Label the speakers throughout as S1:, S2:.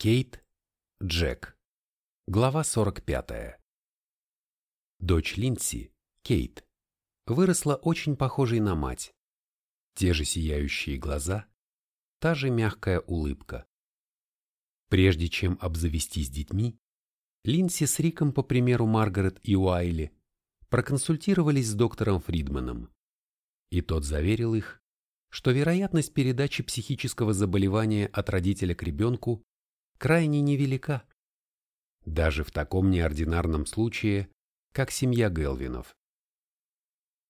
S1: Кейт, Джек. Глава 45. Дочь Линдси, Кейт, выросла очень похожей на мать. Те же сияющие глаза, та же мягкая улыбка. Прежде чем обзавестись детьми, Линдси с Риком, по примеру Маргарет и Уайли, проконсультировались с доктором Фридманом. И тот заверил их, что вероятность передачи психического заболевания от родителя к ребенку крайне невелика. Даже в таком неординарном случае, как семья Гелвинов.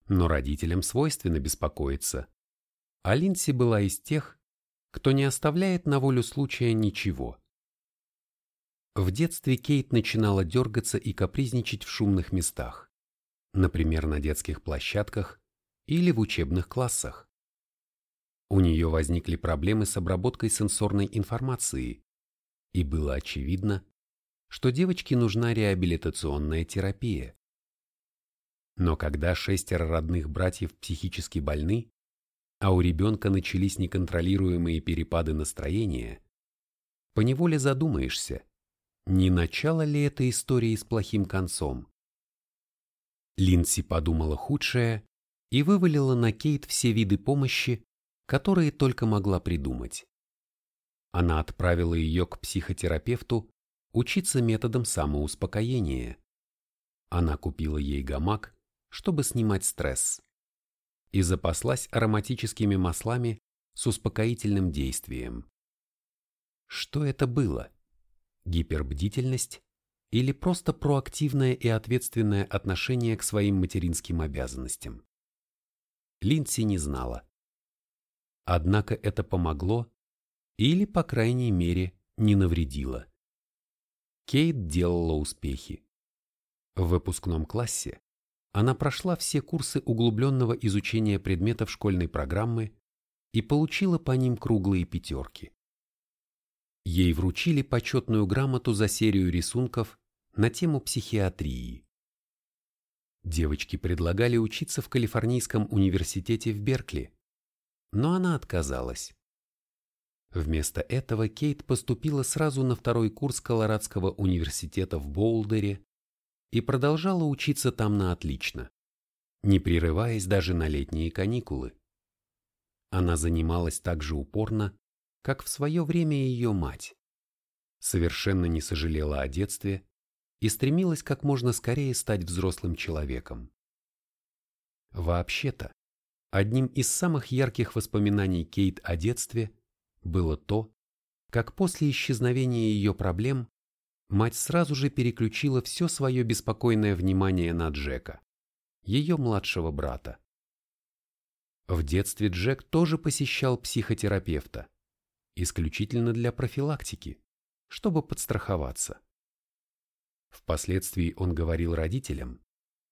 S1: Но родителям свойственно беспокоиться. А Линдси была из тех, кто не оставляет на волю случая ничего. В детстве Кейт начинала дергаться и капризничать в шумных местах, например, на детских площадках или в учебных классах. У нее возникли проблемы с обработкой сенсорной информации, и было очевидно, что девочке нужна реабилитационная терапия. Но когда шестеро родных братьев психически больны, а у ребенка начались неконтролируемые перепады настроения, поневоле задумаешься, не начало ли это истории с плохим концом. Линдси подумала худшее и вывалила на Кейт все виды помощи, которые только могла придумать. Она отправила ее к психотерапевту учиться методом самоуспокоения. Она купила ей гамак, чтобы снимать стресс, и запаслась ароматическими маслами с успокоительным действием. Что это было? Гипербдительность или просто проактивное и ответственное отношение к своим материнским обязанностям? Линдси не знала. Однако это помогло или, по крайней мере, не навредила. Кейт делала успехи. В выпускном классе она прошла все курсы углубленного изучения предметов школьной программы и получила по ним круглые пятерки. Ей вручили почетную грамоту за серию рисунков на тему психиатрии. Девочки предлагали учиться в Калифорнийском университете в Беркли, но она отказалась. Вместо этого Кейт поступила сразу на второй курс Колорадского университета в Боулдере и продолжала учиться там на отлично, не прерываясь даже на летние каникулы. Она занималась так же упорно, как в свое время ее мать, совершенно не сожалела о детстве и стремилась как можно скорее стать взрослым человеком. Вообще-то, одним из самых ярких воспоминаний Кейт о детстве было то, как после исчезновения ее проблем мать сразу же переключила все свое беспокойное внимание на Джека, ее младшего брата. В детстве Джек тоже посещал психотерапевта, исключительно для профилактики, чтобы подстраховаться. Впоследствии он говорил родителям,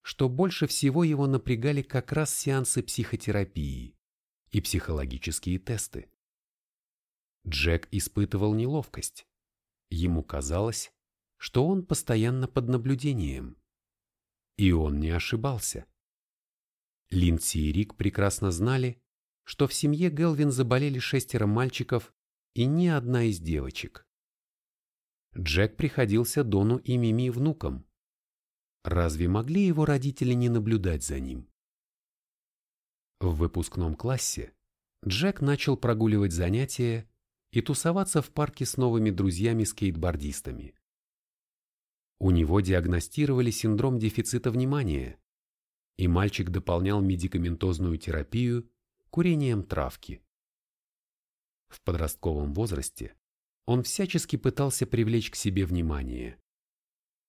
S1: что больше всего его напрягали как раз сеансы психотерапии и психологические тесты. Джек испытывал неловкость. Ему казалось, что он постоянно под наблюдением. И он не ошибался. Линдси и Рик прекрасно знали, что в семье Гелвин заболели шестеро мальчиков и ни одна из девочек. Джек приходился Дону и Мими внуком. Разве могли его родители не наблюдать за ним? В выпускном классе Джек начал прогуливать занятия и тусоваться в парке с новыми друзьями-скейтбордистами. У него диагностировали синдром дефицита внимания, и мальчик дополнял медикаментозную терапию курением травки. В подростковом возрасте он всячески пытался привлечь к себе внимание.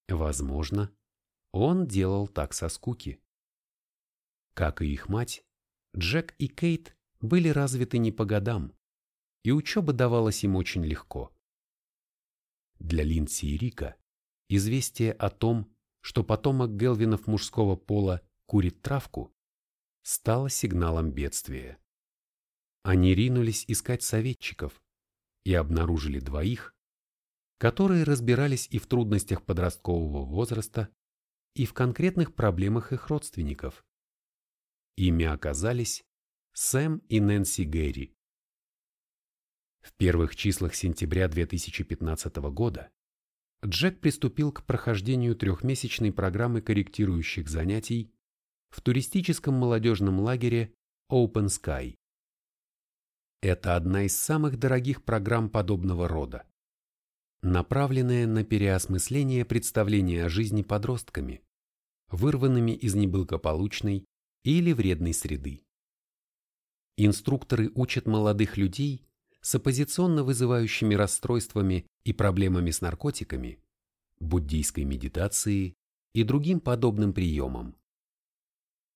S1: Возможно, он делал так со скуки. Как и их мать, Джек и Кейт были развиты не по годам, и учеба давалась им очень легко. Для Линдси и Рика известие о том, что потомок Гелвинов мужского пола курит травку, стало сигналом бедствия. Они ринулись искать советчиков и обнаружили двоих, которые разбирались и в трудностях подросткового возраста, и в конкретных проблемах их родственников. Ими оказались Сэм и Нэнси Гэри. В первых числах сентября 2015 года Джек приступил к прохождению трехмесячной программы корректирующих занятий в туристическом молодежном лагере Open Sky. Это одна из самых дорогих программ подобного рода, направленная на переосмысление представления о жизни подростками, вырванными из неблагополучной или вредной среды. Инструкторы учат молодых людей с оппозиционно вызывающими расстройствами и проблемами с наркотиками, буддийской медитации и другим подобным приемам.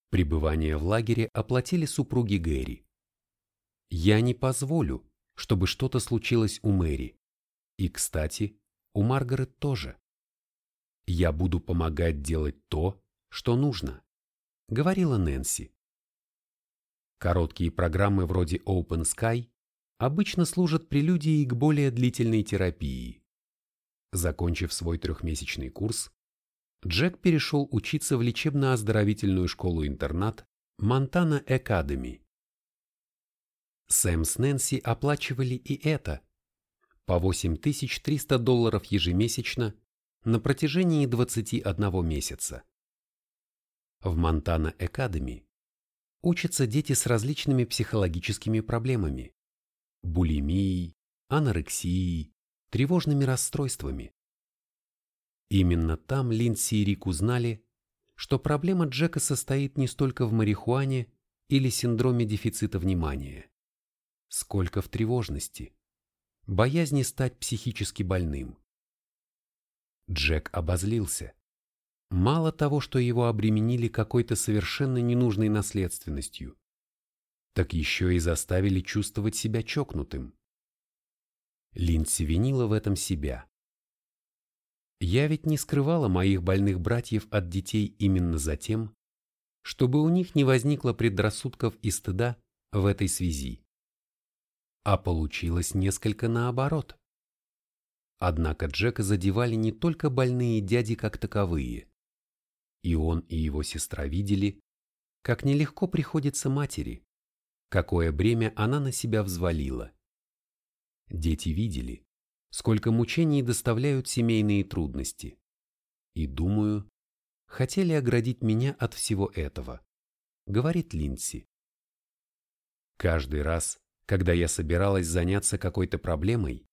S1: Пребывание в лагере оплатили супруги Гэри. Я не позволю, чтобы что-то случилось у Мэри. И, кстати, у Маргарет тоже. Я буду помогать делать то, что нужно, говорила Нэнси. Короткие программы вроде Open Sky обычно служат прелюдией к более длительной терапии. Закончив свой трехмесячный курс, Джек перешел учиться в лечебно-оздоровительную школу-интернат Монтана Экадеми. Сэм с Нэнси оплачивали и это по 8300 долларов ежемесячно на протяжении 21 месяца. В Монтана Экадеми учатся дети с различными психологическими проблемами, булимией, анорексией, тревожными расстройствами. Именно там Линдси и Рик узнали, что проблема Джека состоит не столько в марихуане или синдроме дефицита внимания, сколько в тревожности, боязни стать психически больным. Джек обозлился. Мало того, что его обременили какой-то совершенно ненужной наследственностью, так еще и заставили чувствовать себя чокнутым. Линдси винила в этом себя. Я ведь не скрывала моих больных братьев от детей именно за тем, чтобы у них не возникло предрассудков и стыда в этой связи. А получилось несколько наоборот. Однако Джека задевали не только больные дяди как таковые. И он, и его сестра видели, как нелегко приходится матери, какое бремя она на себя взвалила. Дети видели, сколько мучений доставляют семейные трудности. И, думаю, хотели оградить меня от всего этого, говорит Линси. Каждый раз, когда я собиралась заняться какой-то проблемой,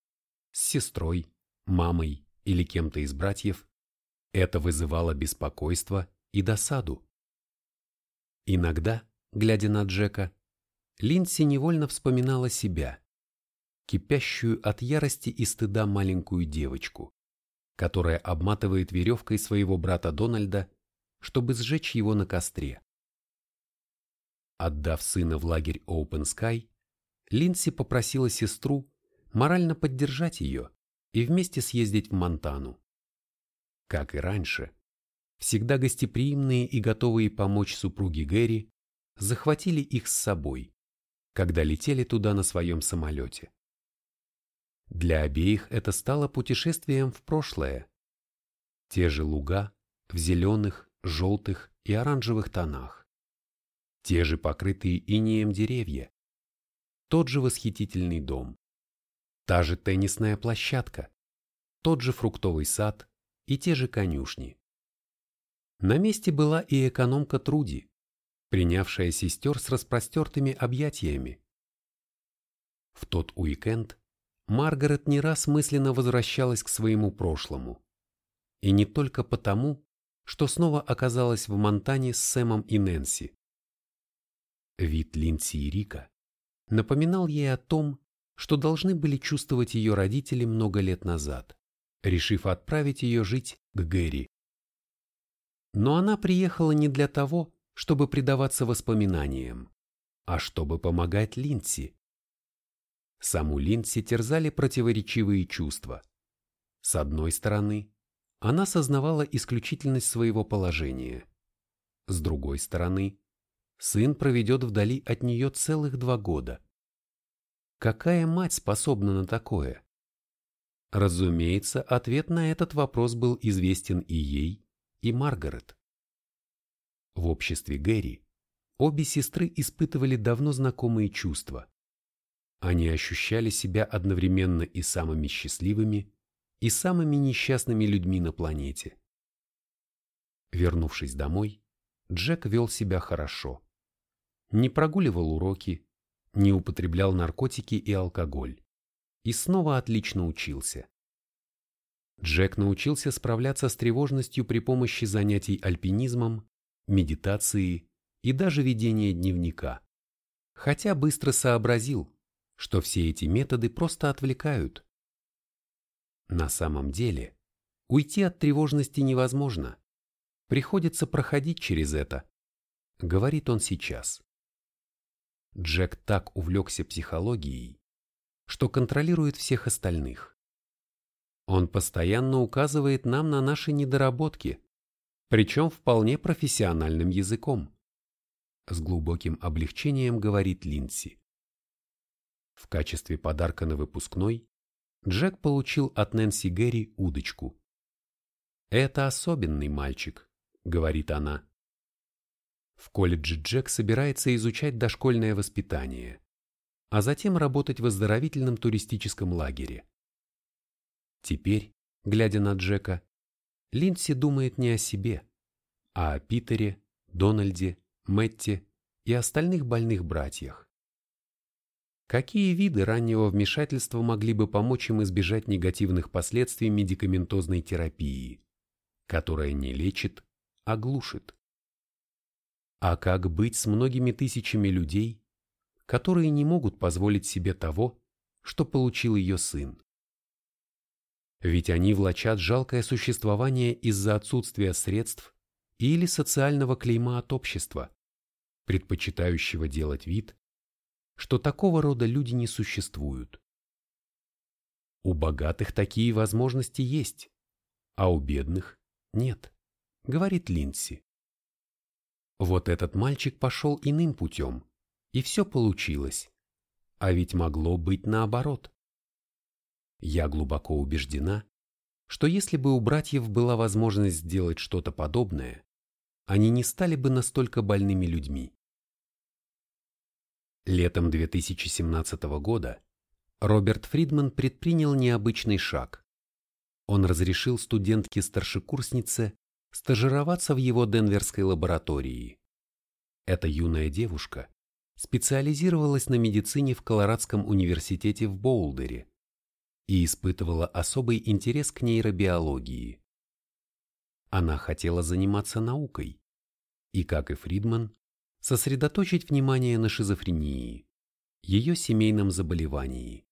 S1: с сестрой, мамой или кем-то из братьев, это вызывало беспокойство и досаду. Иногда, глядя на Джека, Линдси невольно вспоминала себя, кипящую от ярости и стыда маленькую девочку, которая обматывает веревкой своего брата Дональда, чтобы сжечь его на костре. Отдав сына в лагерь Open Sky, Линдси попросила сестру морально поддержать ее и вместе съездить в Монтану. Как и раньше, всегда гостеприимные и готовые помочь супруги Гэри захватили их с собой, когда летели туда на своем самолете. Для обеих это стало путешествием в прошлое. Те же луга в зеленых, желтых и оранжевых тонах. Те же покрытые инеем деревья. Тот же восхитительный дом. Та же теннисная площадка. Тот же фруктовый сад и те же конюшни. На месте была и экономка Труди, принявшая сестер с распростертыми объятиями. В тот уикенд Маргарет не раз мысленно возвращалась к своему прошлому. И не только потому, что снова оказалась в Монтане с Сэмом и Нэнси. Вид Линдси и Рика напоминал ей о том, что должны были чувствовать ее родители много лет назад, решив отправить ее жить к Гэри. Но она приехала не для того, чтобы предаваться воспоминаниям, а чтобы помогать Линдси. Саму Линдси терзали противоречивые чувства. С одной стороны, она сознавала исключительность своего положения. С другой стороны, сын проведет вдали от нее целых два года. Какая мать способна на такое? Разумеется, ответ на этот вопрос был известен и ей, и Маргарет. В обществе Гэри обе сестры испытывали давно знакомые чувства. они ощущали себя одновременно и самыми счастливыми, и самыми несчастными людьми на планете. Вернувшись домой, Джек вел себя хорошо. Не прогуливал уроки, не употреблял наркотики и алкоголь. И снова отлично учился. Джек научился справляться с тревожностью при помощи занятий альпинизмом, медитации и даже ведения дневника. Хотя быстро сообразил, что все эти методы просто отвлекают. На самом деле, уйти от тревожности невозможно. Приходится проходить через это, говорит он сейчас. Джек так увлекся психологией, что контролирует всех остальных. Он постоянно указывает нам на наши недоработки, причем вполне профессиональным языком. С глубоким облегчением говорит Линдси. В качестве подарка на выпускной Джек получил от Нэнси Гэри удочку. «Это особенный мальчик», — говорит она. В колледже Джек собирается изучать дошкольное воспитание, а затем работать в оздоровительном туристическом лагере. Теперь, глядя на Джека, Линдси думает не о себе, а о Питере, Дональде, Мэтте и остальных больных братьях. Какие виды раннего вмешательства могли бы помочь им избежать негативных последствий медикаментозной терапии, которая не лечит, а глушит? А как быть с многими тысячами людей, которые не могут позволить себе того, что получил ее сын? Ведь они влачат жалкое существование из-за отсутствия средств или социального клейма от общества, предпочитающего делать вид, что такого рода люди не существуют. У богатых такие возможности есть, а у бедных нет, говорит Линдси. Вот этот мальчик пошел иным путем, и все получилось. А ведь могло быть наоборот. Я глубоко убеждена, что если бы у братьев была возможность сделать что-то подобное, они не стали бы настолько больными людьми. Летом 2017 года Роберт Фридман предпринял необычный шаг. Он разрешил студентке-старшекурснице стажироваться в его денверской лаборатории. Эта юная девушка специализировалась на медицине в Колорадском университете в Боулдере и испытывала особый интерес к нейробиологии. Она хотела заниматься наукой и, как и Фридман, сосредоточить внимание на шизофрении, ее семейном заболевании.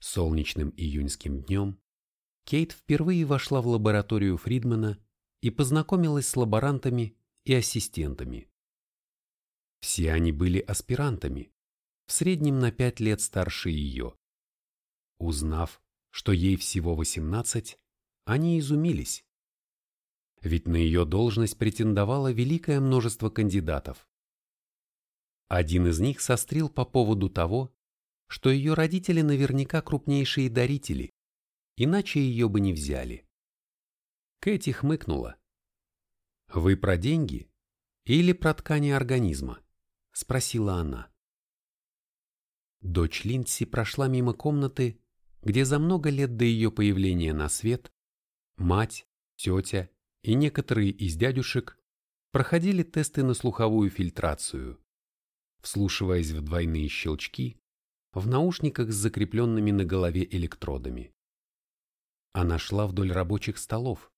S1: Солнечным июньским днем Кейт впервые вошла в лабораторию Фридмана и познакомилась с лаборантами и ассистентами. Все они были аспирантами, в среднем на пять лет старше ее. Узнав, что ей всего 18, они изумились. Ведь на ее должность претендовало великое множество кандидатов. Один из них сострил по поводу того, что ее родители наверняка крупнейшие дарители, иначе ее бы не взяли. Кэти хмыкнула. «Вы про деньги или про ткани организма?» – спросила она. Дочь Линдси прошла мимо комнаты, где за много лет до ее появления на свет мать, тетя и некоторые из дядюшек проходили тесты на слуховую фильтрацию, вслушиваясь в двойные щелчки в наушниках с закрепленными на голове электродами. Она шла вдоль рабочих столов,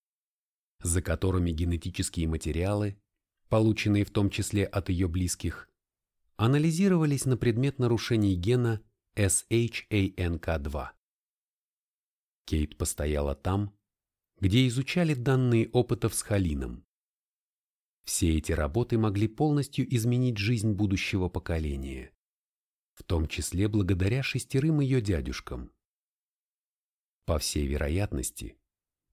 S1: за которыми генетические материалы, полученные в том числе от ее близких, анализировались на предмет нарушений гена SHANK2. Кейт постояла там, где изучали данные опытов с Халином. Все эти работы могли полностью изменить жизнь будущего поколения, в том числе благодаря шестерым ее дядюшкам. По всей вероятности,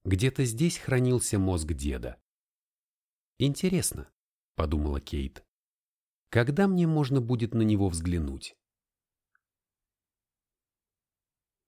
S1: где-то здесь хранился мозг деда. «Интересно», — подумала Кейт, — «когда мне можно будет на него взглянуть?»